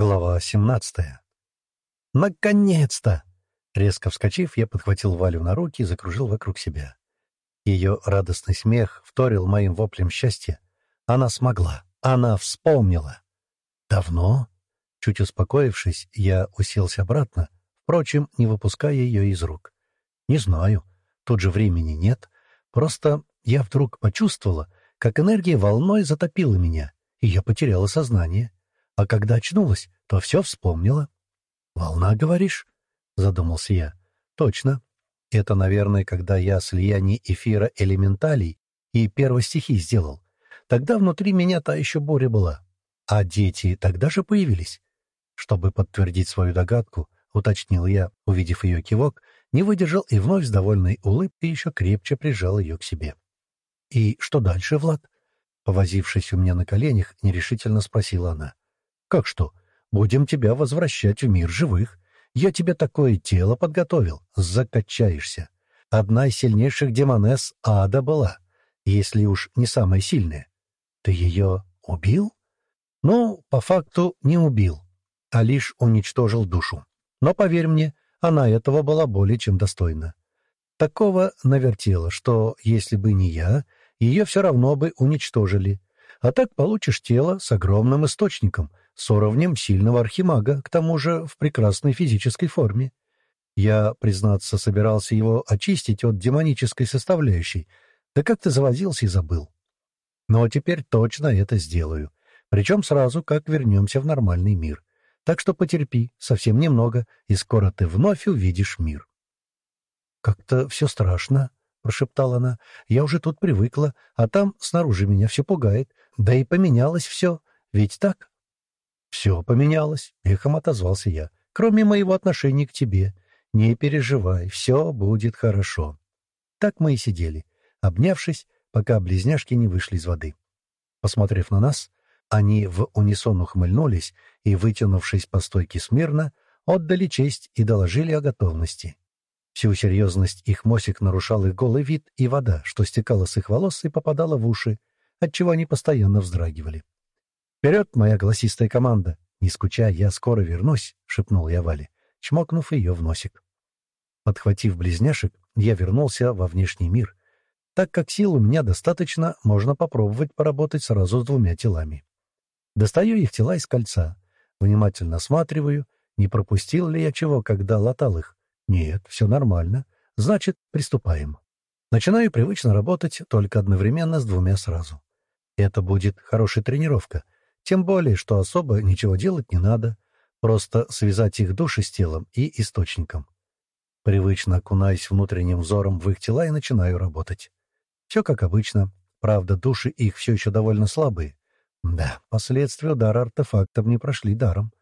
Глава 17. Наконец-то! Резко вскочив, я подхватил Валю на руки и закружил вокруг себя. Ее радостный смех вторил моим воплем счастья. Она смогла. Она вспомнила. Давно? Чуть успокоившись, я уселся обратно, впрочем, не выпуская ее из рук. Не знаю. Тут же времени нет. Просто я вдруг почувствовала, как энергия волной затопила меня, и я потеряла сознание. А когда очнулась, то все вспомнила. «Волна, говоришь?» — задумался я. «Точно. Это, наверное, когда я слияние эфира элементалей и первостихий сделал. Тогда внутри меня та еще буря была. А дети тогда же появились?» Чтобы подтвердить свою догадку, уточнил я, увидев ее кивок, не выдержал и вновь с довольной улыбкой еще крепче прижал ее к себе. «И что дальше, Влад?» Повозившись у меня на коленях, нерешительно спросила она. «Как что? Будем тебя возвращать в мир живых. Я тебе такое тело подготовил. Закачаешься. Одна из сильнейших демонесс ада была, если уж не самая сильная. Ты ее убил? Ну, по факту не убил, а лишь уничтожил душу. Но, поверь мне, она этого была более чем достойна. Такого навертела, что, если бы не я, ее все равно бы уничтожили. А так получишь тело с огромным источником, с уровнем сильного архимага, к тому же в прекрасной физической форме. Я, признаться, собирался его очистить от демонической составляющей, да как-то завозился и забыл. Но теперь точно это сделаю, причем сразу, как вернемся в нормальный мир. Так что потерпи, совсем немного, и скоро ты вновь увидишь мир. «Как-то все страшно», — прошептала она. «Я уже тут привыкла, а там снаружи меня все пугает. Да и поменялось все. Ведь так?» «Все поменялось», — эхом отозвался я, — «кроме моего отношения к тебе. Не переживай, все будет хорошо». Так мы и сидели, обнявшись, пока близняшки не вышли из воды. Посмотрев на нас, они в унисон ухмыльнулись и, вытянувшись по стойке смирно, отдали честь и доложили о готовности. Всю серьезность их мосик нарушал их голый вид и вода, что стекала с их волос и попадала в уши, отчего они постоянно вздрагивали. «Вперед, моя голосистая команда! Не скучай, я скоро вернусь», — шепнул я Вале, чмокнув ее в носик. Подхватив близняшек, я вернулся во внешний мир. Так как сил у меня достаточно, можно попробовать поработать сразу с двумя телами. Достаю их тела из кольца, внимательно осматриваю, не пропустил ли я чего, когда латал их. Нет, все нормально. Значит, приступаем. Начинаю привычно работать, только одновременно с двумя сразу. Это будет хорошая тренировка — тем более, что особо ничего делать не надо, просто связать их души с телом и источником. Привычно окунаюсь внутренним взором в их тела и начинаю работать. Все как обычно, правда, души их все еще довольно слабые. Да, последствия удара артефактом не прошли даром.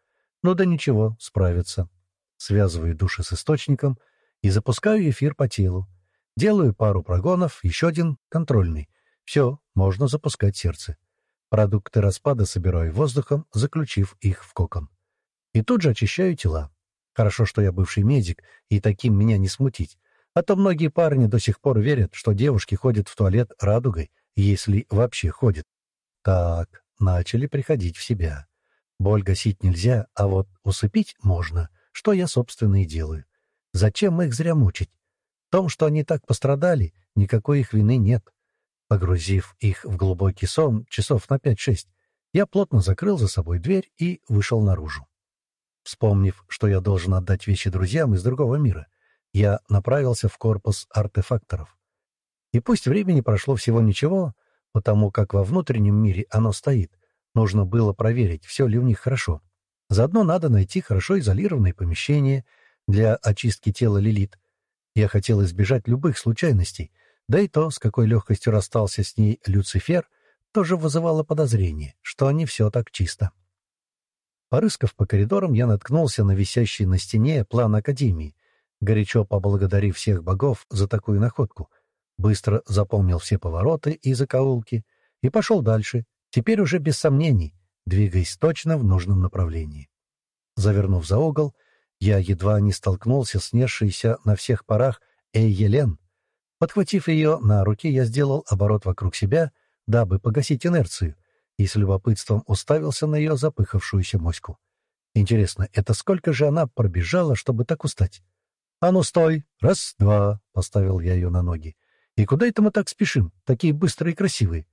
Ну да ничего, справятся. Связываю души с источником и запускаю эфир по телу. Делаю пару прогонов, еще один контрольный. Все, можно запускать сердце. Продукты распада собираю воздухом, заключив их в кокон. И тут же очищаю тела. Хорошо, что я бывший медик, и таким меня не смутить. А то многие парни до сих пор верят, что девушки ходят в туалет радугой, если вообще ходят. Так, начали приходить в себя. Боль гасить нельзя, а вот усыпить можно, что я, собственно, и делаю. Зачем их зря мучить? В том, что они так пострадали, никакой их вины нет. Погрузив их в глубокий сон часов на пять-шесть, я плотно закрыл за собой дверь и вышел наружу. Вспомнив, что я должен отдать вещи друзьям из другого мира, я направился в корпус артефакторов. И пусть времени прошло всего ничего, потому как во внутреннем мире оно стоит, нужно было проверить, все ли у них хорошо. Заодно надо найти хорошо изолированное помещение для очистки тела Лилит. Я хотел избежать любых случайностей — да и то, с какой легкостью расстался с ней Люцифер, тоже вызывало подозрение, что не все так чисто. Порыскав по коридорам, я наткнулся на висящий на стене план Академии, горячо поблагодарив всех богов за такую находку, быстро запомнил все повороты и закоулки и пошел дальше, теперь уже без сомнений, двигаясь точно в нужном направлении. Завернув за угол, я едва не столкнулся с несшейся на всех парах Эй-Елен, Подхватив ее на руки, я сделал оборот вокруг себя, дабы погасить инерцию, и с любопытством уставился на ее запыхавшуюся моську. Интересно, это сколько же она пробежала, чтобы так устать? «А ну, стой! Раз, два!» — поставил я ее на ноги. «И куда это мы так спешим? Такие быстрые и красивые!»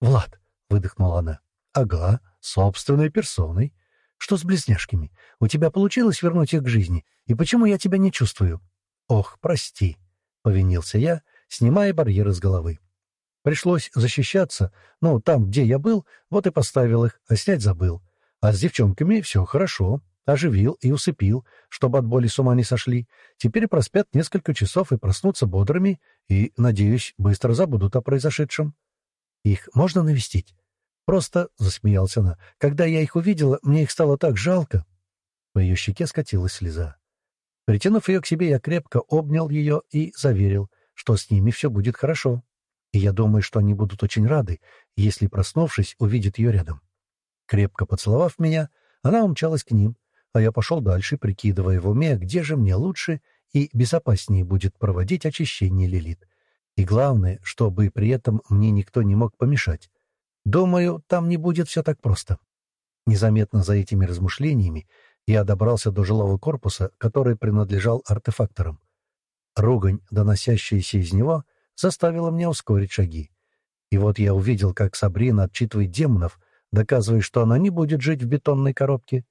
«Влад!» — выдохнула она. «Ага, собственной персоной. Что с близняшками? У тебя получилось вернуть их к жизни? И почему я тебя не чувствую?» «Ох, прости!» — повинился я, снимая барьеры с головы. Пришлось защищаться, ну, там, где я был, вот и поставил их, а снять забыл. А с девчонками все хорошо. Оживил и усыпил, чтобы от боли с ума не сошли. Теперь проспят несколько часов и проснутся бодрыми, и, надеюсь, быстро забудут о произошедшем. Их можно навестить? Просто, — засмеялась она, — когда я их увидела, мне их стало так жалко. По ее щеке скатилась слеза. Притянув ее к себе, я крепко обнял ее и заверил, что с ними все будет хорошо. И я думаю, что они будут очень рады, если, проснувшись, увидят ее рядом. Крепко поцеловав меня, она умчалась к ним, а я пошел дальше, прикидывая в уме, где же мне лучше и безопаснее будет проводить очищение Лилит. И главное, чтобы при этом мне никто не мог помешать. Думаю, там не будет все так просто. Незаметно за этими размышлениями я добрался до жилого корпуса, который принадлежал артефакторам. Ругань, доносящаяся из него, заставила меня ускорить шаги. И вот я увидел, как Сабрина отчитывает демонов, доказывая, что она не будет жить в бетонной коробке,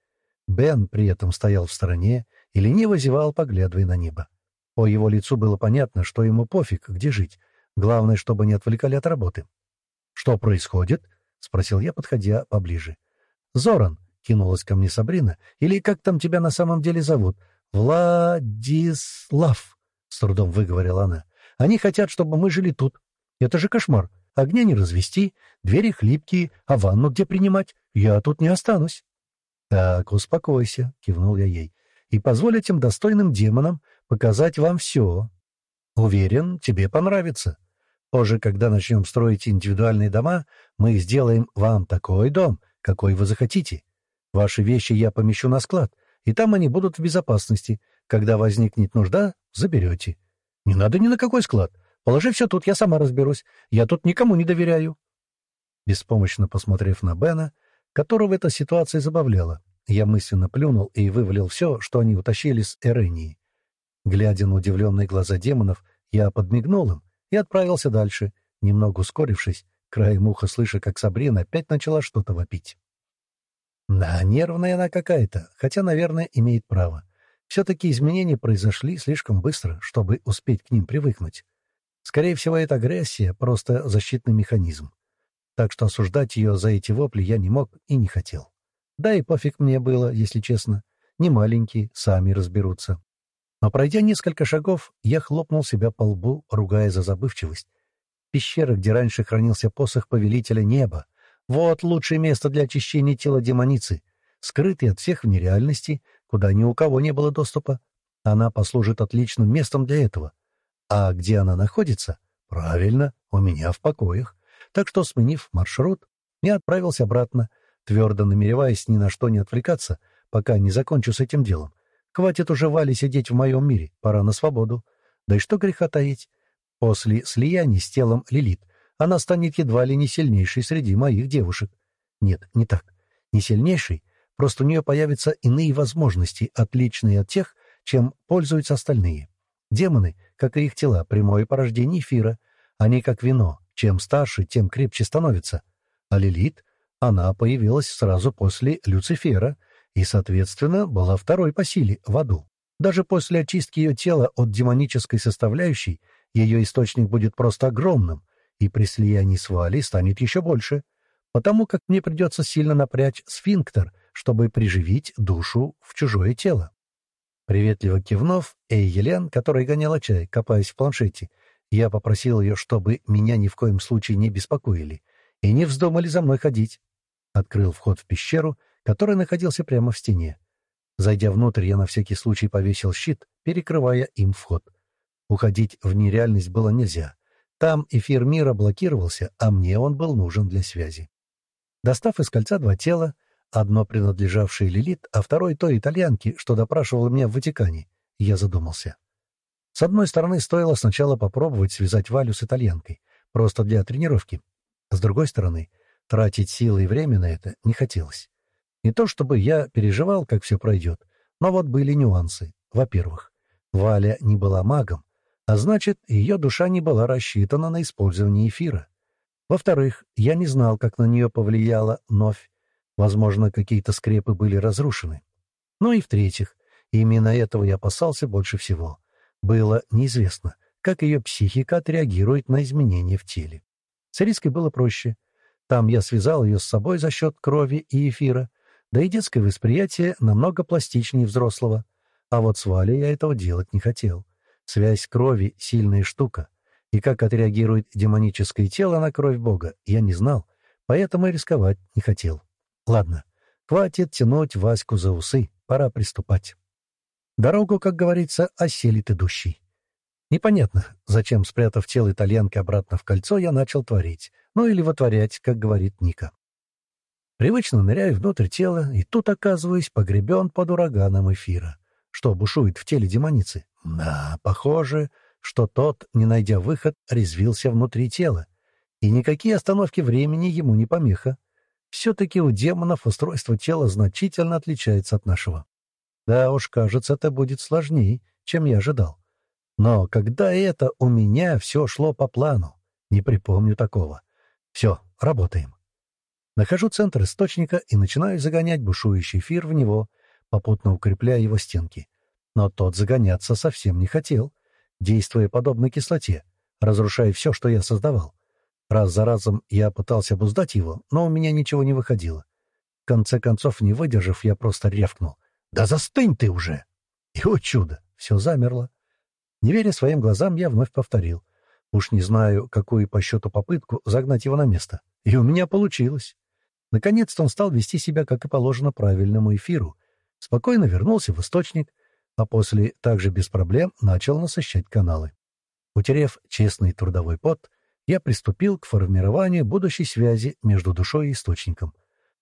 Бен при этом стоял в стороне и лениво зевал, поглядывая на небо. По его лицу было понятно, что ему пофиг, где жить. Главное, чтобы не отвлекали от работы. «Что происходит?» — спросил я, подходя поближе. «Зоран», — кинулась ко мне Сабрина, — «или как там тебя на самом деле зовут?» «Владислав», — с трудом выговорила она. «Они хотят, чтобы мы жили тут. Это же кошмар. Огня не развести, двери хлипкие, а ванну где принимать? Я тут не останусь». «Так, успокойся», — кивнул я ей, — «и позволь этим достойным демонам показать вам все. Уверен, тебе понравится. Позже, когда начнем строить индивидуальные дома, мы сделаем вам такой дом, какой вы захотите. Ваши вещи я помещу на склад, и там они будут в безопасности. Когда возникнет нужда, заберете. Не надо ни на какой склад. Положи все тут, я сама разберусь. Я тут никому не доверяю». Беспомощно посмотрев на Бена, которого эта ситуация забавляла. Я мысленно плюнул и вывалил все, что они утащили с Эрении. Глядя на удивленные глаза демонов, я подмигнул им и отправился дальше, немного ускорившись, краем уха слыша, как Сабрина опять начала что-то вопить. Да, нервная она какая-то, хотя, наверное, имеет право. Все-таки изменения произошли слишком быстро, чтобы успеть к ним привыкнуть. Скорее всего, это агрессия — просто защитный механизм так что осуждать ее за эти вопли я не мог и не хотел. Да и пофиг мне было, если честно. Не маленькие, сами разберутся. Но пройдя несколько шагов, я хлопнул себя по лбу, ругая за забывчивость. Пещера, где раньше хранился посох Повелителя Неба. Вот лучшее место для очищения тела демоницы, скрытый от всех в нереальности, куда ни у кого не было доступа. Она послужит отличным местом для этого. А где она находится? Правильно, у меня в покоях так что, сменив маршрут, я отправился обратно, твердо намереваясь ни на что не отвлекаться, пока не закончу с этим делом. Хватит уже Вали сидеть в моем мире, пора на свободу. Да и что греха таить. После слияния с телом Лилит она станет едва ли не сильнейшей среди моих девушек. Нет, не так. Не сильнейшей, просто у нее появятся иные возможности, отличные от тех, чем пользуются остальные. Демоны, как и их тела, прямое порождение эфира. Они как вино, чем старше, тем крепче становится. А Лилит, она появилась сразу после Люцифера и, соответственно, была второй по силе в аду. Даже после очистки ее тела от демонической составляющей ее источник будет просто огромным, и при слиянии с Вали станет еще больше, потому как мне придется сильно напрячь сфинктер, чтобы приживить душу в чужое тело. Приветливо кивнув, Эй Елен, которая гоняла чай, копаясь в планшете, я попросил ее, чтобы меня ни в коем случае не беспокоили и не вздумали за мной ходить. Открыл вход в пещеру, который находился прямо в стене. Зайдя внутрь, я на всякий случай повесил щит, перекрывая им вход. Уходить в нереальность было нельзя. Там эфир мира блокировался, а мне он был нужен для связи. Достав из кольца два тела, одно принадлежавшее Лилит, а второй той итальянке, что допрашивала меня в Ватикане, я задумался. С одной стороны, стоило сначала попробовать связать Валю с итальянкой, просто для тренировки. С другой стороны, тратить силы и время на это не хотелось. Не то чтобы я переживал, как все пройдет, но вот были нюансы. Во-первых, Валя не была магом, а значит, ее душа не была рассчитана на использование эфира. Во-вторых, я не знал, как на нее повлияла новь. Возможно, какие-то скрепы были разрушены. Ну и в-третьих, именно этого я опасался больше всего. Было неизвестно, как ее психика отреагирует на изменения в теле. С Риской было проще. Там я связал ее с собой за счет крови и эфира, да и детское восприятие намного пластичнее взрослого. А вот с Валей я этого делать не хотел. Связь крови — сильная штука. И как отреагирует демоническое тело на кровь Бога, я не знал, поэтому и рисковать не хотел. Ладно, хватит тянуть Ваську за усы, пора приступать. Дорогу, как говорится, оселит идущий. Непонятно, зачем, спрятав тело итальянки обратно в кольцо, я начал творить. Ну или вытворять, как говорит Ника. Привычно ныряю внутрь тела, и тут оказываюсь погребен под ураганом эфира. Что бушует в теле демоницы? Да, похоже, что тот, не найдя выход, резвился внутри тела. И никакие остановки времени ему не помеха. Все-таки у демонов устройство тела значительно отличается от нашего. Да уж, кажется, это будет сложнее, чем я ожидал. Но когда это у меня все шло по плану? Не припомню такого. Все, работаем. Нахожу центр источника и начинаю загонять бушующий эфир в него, попутно укрепляя его стенки. Но тот загоняться совсем не хотел, действуя подобно кислоте, разрушая все, что я создавал. Раз за разом я пытался обуздать его, но у меня ничего не выходило. В конце концов, не выдержав, я просто рявкнул. «Да застынь ты уже!» И, о чудо, все замерло. Не веря своим глазам, я вновь повторил. Уж не знаю, какую по счету попытку загнать его на место. И у меня получилось. Наконец-то он стал вести себя, как и положено, правильному эфиру. Спокойно вернулся в источник, а после также без проблем начал насыщать каналы. Утерев честный трудовой пот, я приступил к формированию будущей связи между душой и источником.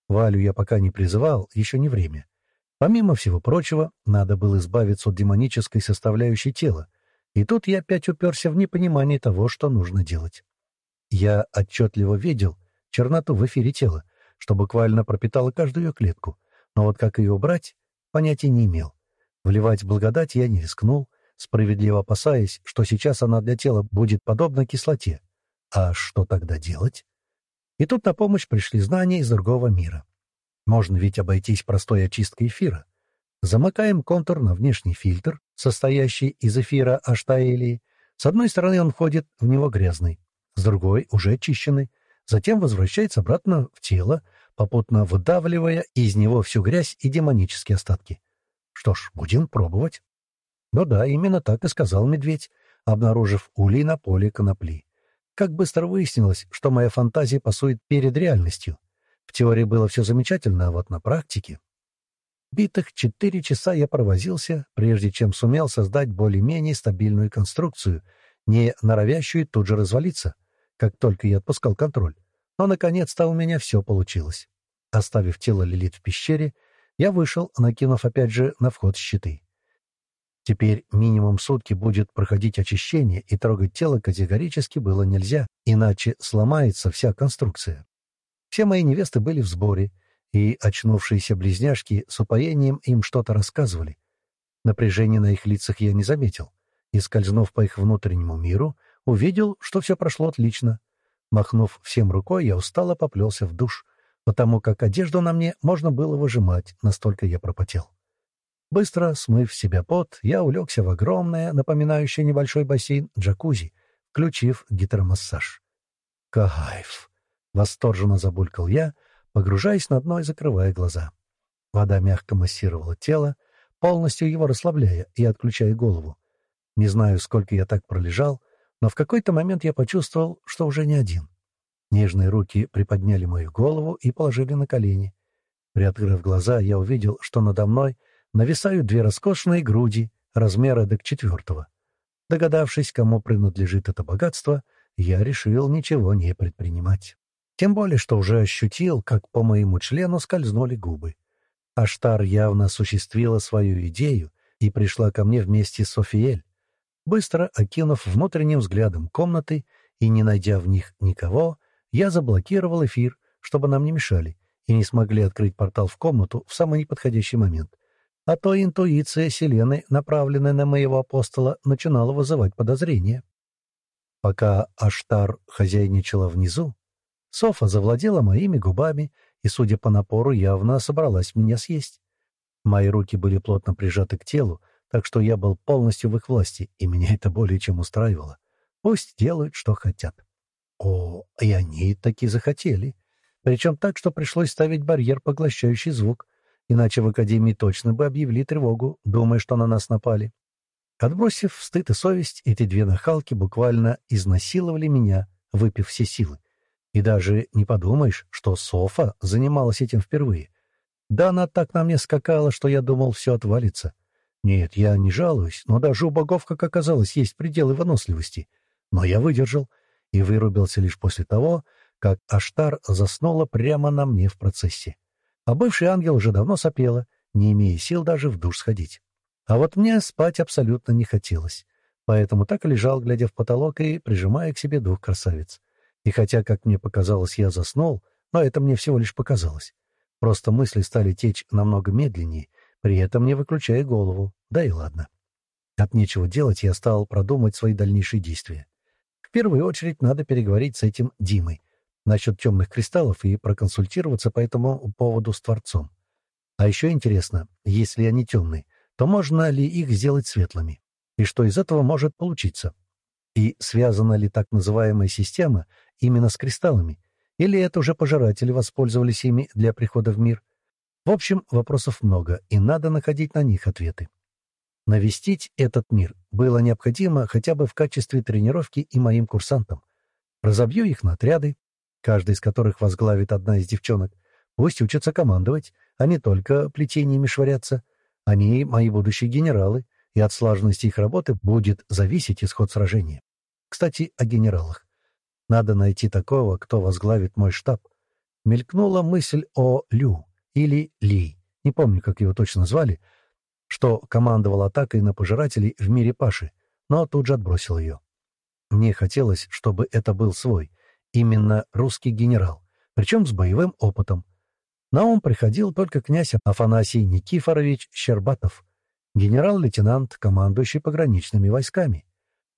Валю я пока не призывал, еще не время. Помимо всего прочего, надо было избавиться от демонической составляющей тела, и тут я опять уперся в непонимание того, что нужно делать. Я отчетливо видел черноту в эфире тела, что буквально пропитало каждую ее клетку, но вот как ее убрать, понятия не имел. Вливать благодать я не рискнул, справедливо опасаясь, что сейчас она для тела будет подобна кислоте. А что тогда делать? И тут на помощь пришли знания из другого мира. Можно ведь обойтись простой очисткой эфира. Замыкаем контур на внешний фильтр, состоящий из эфира аштаэлии. С одной стороны он входит в него грязный, с другой — уже очищенный. Затем возвращается обратно в тело, попутно выдавливая из него всю грязь и демонические остатки. Что ж, будем пробовать. Ну да, именно так и сказал медведь, обнаружив улей на поле конопли. Как быстро выяснилось, что моя фантазия пасует перед реальностью. В теории было все замечательно, а вот на практике... Битых четыре часа я провозился, прежде чем сумел создать более-менее стабильную конструкцию, не норовящую тут же развалиться, как только я отпускал контроль. Но, наконец-то, у меня все получилось. Оставив тело Лилит в пещере, я вышел, накинув опять же на вход щиты. Теперь минимум сутки будет проходить очищение, и трогать тело категорически было нельзя, иначе сломается вся конструкция. Все мои невесты были в сборе, и очнувшиеся близняшки с упоением им что-то рассказывали. Напряжения на их лицах я не заметил, и, скользнув по их внутреннему миру, увидел, что все прошло отлично. Махнув всем рукой, я устало поплелся в душ, потому как одежду на мне можно было выжимать, настолько я пропотел. Быстро смыв себя пот, я улегся в огромное, напоминающее небольшой бассейн, джакузи, включив гидромассаж. «Кайф!» — восторженно забулькал я, погружаясь на дно и закрывая глаза. Вода мягко массировала тело, полностью его расслабляя и отключая голову. Не знаю, сколько я так пролежал, но в какой-то момент я почувствовал, что уже не один. Нежные руки приподняли мою голову и положили на колени. Приоткрыв глаза, я увидел, что надо мной — нависают две роскошные груди размера до четвертого. Догадавшись, кому принадлежит это богатство, я решил ничего не предпринимать. Тем более, что уже ощутил, как по моему члену скользнули губы. Аштар явно осуществила свою идею и пришла ко мне вместе с Софиэль. Быстро окинув внутренним взглядом комнаты и не найдя в них никого, я заблокировал эфир, чтобы нам не мешали, и не смогли открыть портал в комнату в самый неподходящий момент. А то интуиция Селены, направленная на моего апостола, начинала вызывать подозрения. Пока Аштар хозяйничала внизу, Софа завладела моими губами и, судя по напору, явно собралась меня съесть. Мои руки были плотно прижаты к телу, так что я был полностью в их власти, и меня это более чем устраивало. Пусть делают, что хотят. О, и они таки захотели. Причем так, что пришлось ставить барьер, поглощающий звук, иначе в Академии точно бы объявили тревогу, думая, что на нас напали. Отбросив стыд и совесть, эти две нахалки буквально изнасиловали меня, выпив все силы. И даже не подумаешь, что Софа занималась этим впервые. Да она так на мне скакала, что я думал, все отвалится. Нет, я не жалуюсь, но даже у богов, как оказалось, есть пределы выносливости. Но я выдержал и вырубился лишь после того, как Аштар заснула прямо на мне в процессе. А бывший ангел уже давно сопела, не имея сил даже в душ сходить. А вот мне спать абсолютно не хотелось, поэтому так и лежал, глядя в потолок и прижимая к себе двух красавиц. И хотя, как мне показалось, я заснул, но это мне всего лишь показалось. Просто мысли стали течь намного медленнее, при этом не выключая голову. Да и ладно. От нечего делать я стал продумать свои дальнейшие действия. В первую очередь надо переговорить с этим Димой насчет темных кристаллов и проконсультироваться по этому поводу с Творцом. А еще интересно, если они темные, то можно ли их сделать светлыми? И что из этого может получиться? И связана ли так называемая система именно с кристаллами? Или это уже пожиратели воспользовались ими для прихода в мир? В общем, вопросов много, и надо находить на них ответы. Навестить этот мир было необходимо хотя бы в качестве тренировки и моим курсантам. Разобью их на отряды, каждый из которых возглавит одна из девчонок. Пусть учатся командовать, а не только плетениями швыряться. Они мои будущие генералы, и от слаженности их работы будет зависеть исход сражения. Кстати, о генералах. Надо найти такого, кто возглавит мой штаб. Мелькнула мысль о Лю или Ли, не помню, как его точно звали, что командовал атакой на пожирателей в мире Паши, но тут же отбросил ее. Мне хотелось, чтобы это был свой, именно русский генерал, причем с боевым опытом. На ум приходил только князь Афанасий Никифорович Щербатов, генерал-лейтенант, командующий пограничными войсками.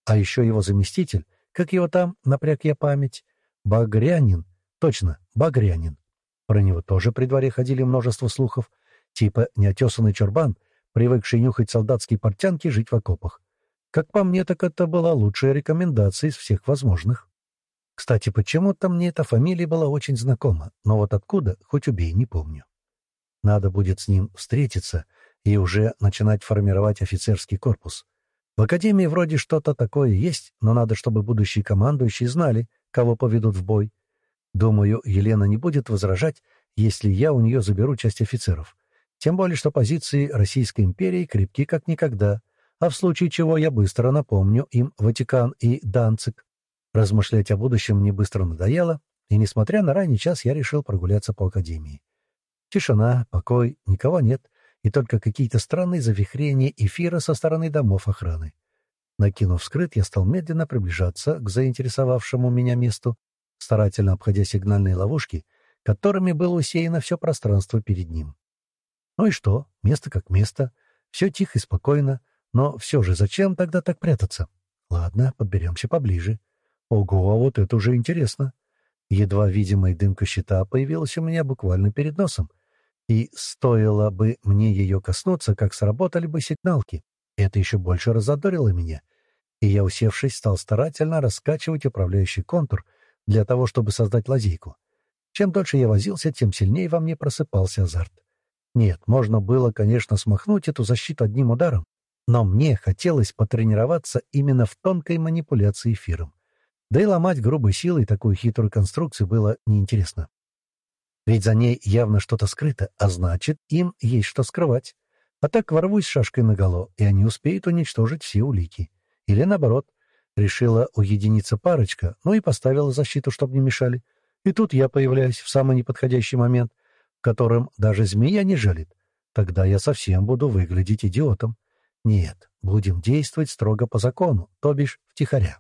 А еще его заместитель, как его там, напряг я память, Багрянин, точно, Багрянин. Про него тоже при дворе ходили множество слухов, типа неотесанный чурбан, привыкший нюхать солдатские портянки, жить в окопах. Как по мне, так это была лучшая рекомендация из всех возможных. Кстати, почему-то мне эта фамилия была очень знакома, но вот откуда, хоть убей, не помню. Надо будет с ним встретиться и уже начинать формировать офицерский корпус. В академии вроде что-то такое есть, но надо, чтобы будущие командующие знали, кого поведут в бой. Думаю, Елена не будет возражать, если я у нее заберу часть офицеров. Тем более, что позиции Российской империи крепки как никогда, а в случае чего я быстро напомню им Ватикан и Данцик. Размышлять о будущем мне быстро надоело, и, несмотря на ранний час, я решил прогуляться по академии. Тишина, покой, никого нет, и только какие-то странные завихрения эфира со стороны домов охраны. Накинув скрыт, я стал медленно приближаться к заинтересовавшему меня месту, старательно обходя сигнальные ловушки, которыми было усеяно все пространство перед ним. Ну и что? Место как место. Все тихо и спокойно. Но все же зачем тогда так прятаться? Ладно, подберемся поближе. Ого, а вот это уже интересно. Едва видимая дымка щита появилась у меня буквально перед носом. И стоило бы мне ее коснуться, как сработали бы сигналки. Это еще больше разодорило меня. И я, усевшись, стал старательно раскачивать управляющий контур для того, чтобы создать лазейку. Чем дольше я возился, тем сильнее во мне просыпался азарт. Нет, можно было, конечно, смахнуть эту защиту одним ударом, но мне хотелось потренироваться именно в тонкой манипуляции эфиром. Да и ломать грубой силой такую хитрую конструкцию было неинтересно. Ведь за ней явно что-то скрыто, а значит, им есть что скрывать. А так ворвусь шашкой наголо, и они успеют уничтожить все улики. Или наоборот, решила уединиться парочка, ну и поставила защиту, чтобы не мешали. И тут я появляюсь в самый неподходящий момент, в котором даже змея не жалит. Тогда я совсем буду выглядеть идиотом. Нет, будем действовать строго по закону, то бишь втихаря.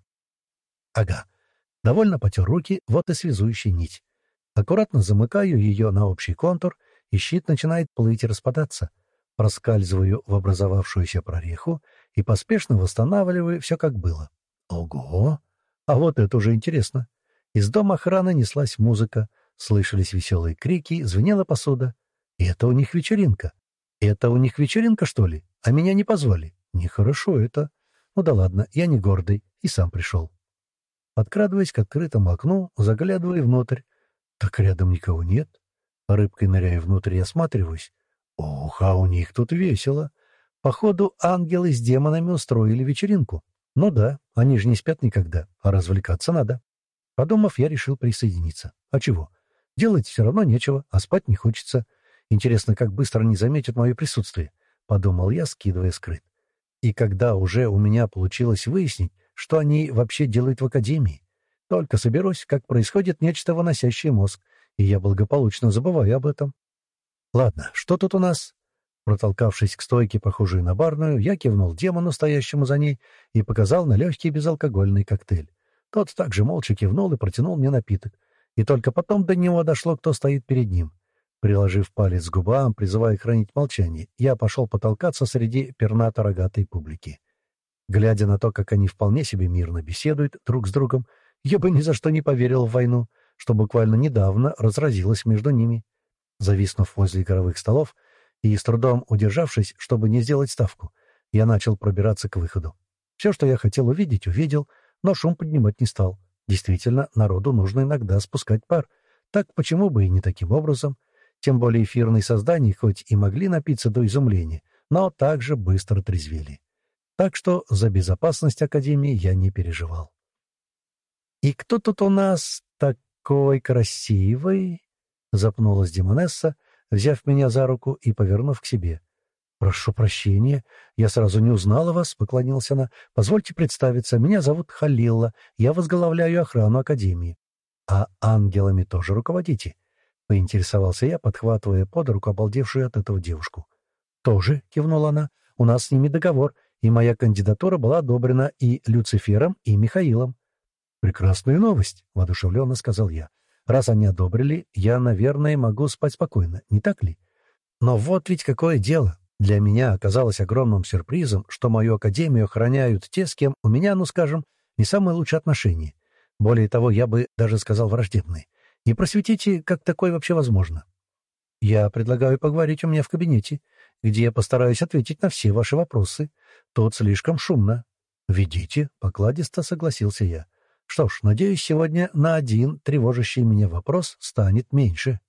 Ага. Довольно потер руки, вот и связующая нить. Аккуратно замыкаю ее на общий контур, и щит начинает плыть и распадаться. Проскальзываю в образовавшуюся прореху и поспешно восстанавливаю все как было. Ого! А вот это уже интересно. Из дома охраны неслась музыка, слышались веселые крики, звенела посуда. И это у них вечеринка. Это у них вечеринка, что ли? А меня не позвали. Нехорошо это. Ну да ладно, я не гордый, и сам пришел. Подкрадываясь к открытому окну, заглядываю внутрь. Так рядом никого нет. Рыбкой ныряя внутрь и осматриваюсь. Ох, а у них тут весело. Походу, ангелы с демонами устроили вечеринку. Ну да, они же не спят никогда, а развлекаться надо. Подумав, я решил присоединиться. А чего? Делать все равно нечего, а спать не хочется. Интересно, как быстро они заметят мое присутствие, — подумал я, скидывая скрыт. И когда уже у меня получилось выяснить, что они вообще делают в академии, только соберусь, как происходит нечто выносящее мозг, и я благополучно забываю об этом. Ладно, что тут у нас? Протолкавшись к стойке, похожей на барную, я кивнул демону, стоящему за ней, и показал на легкий безалкогольный коктейль. Тот также молча кивнул и протянул мне напиток. И только потом до него дошло, кто стоит перед ним. Приложив палец к губам, призывая хранить молчание, я пошел потолкаться среди пернато-рогатой публики. Глядя на то, как они вполне себе мирно беседуют друг с другом, я бы ни за что не поверил в войну, что буквально недавно разразилась между ними. Зависнув возле игровых столов и с трудом удержавшись, чтобы не сделать ставку, я начал пробираться к выходу. Все, что я хотел увидеть, увидел, но шум поднимать не стал. Действительно, народу нужно иногда спускать пар. Так почему бы и не таким образом? Тем более эфирные создания хоть и могли напиться до изумления, но также быстро трезвели. Так что за безопасность Академии я не переживал. «И кто тут у нас такой красивый?» — запнулась Демонесса, взяв меня за руку и повернув к себе. «Прошу прощения, я сразу не узнала вас», — поклонился она. «Позвольте представиться, меня зовут Халилла, я возглавляю охрану Академии». «А ангелами тоже руководите?» — поинтересовался я, подхватывая под руку обалдевшую от этого девушку. «Тоже», — кивнула она, — «у нас с ними договор, и моя кандидатура была одобрена и Люцифером, и Михаилом». «Прекрасная новость», — воодушевленно сказал я. «Раз они одобрили, я, наверное, могу спать спокойно, не так ли?» Но вот ведь какое дело. Для меня оказалось огромным сюрпризом, что мою академию охраняют те, с кем у меня, ну скажем, не самые лучшие отношения. Более того, я бы даже сказал враждебные. И просветите, как такое вообще возможно. Я предлагаю поговорить у меня в кабинете, где я постараюсь ответить на все ваши вопросы. Тут слишком шумно. «Ведите», — покладисто согласился я. «Что ж, надеюсь, сегодня на один тревожащий меня вопрос станет меньше».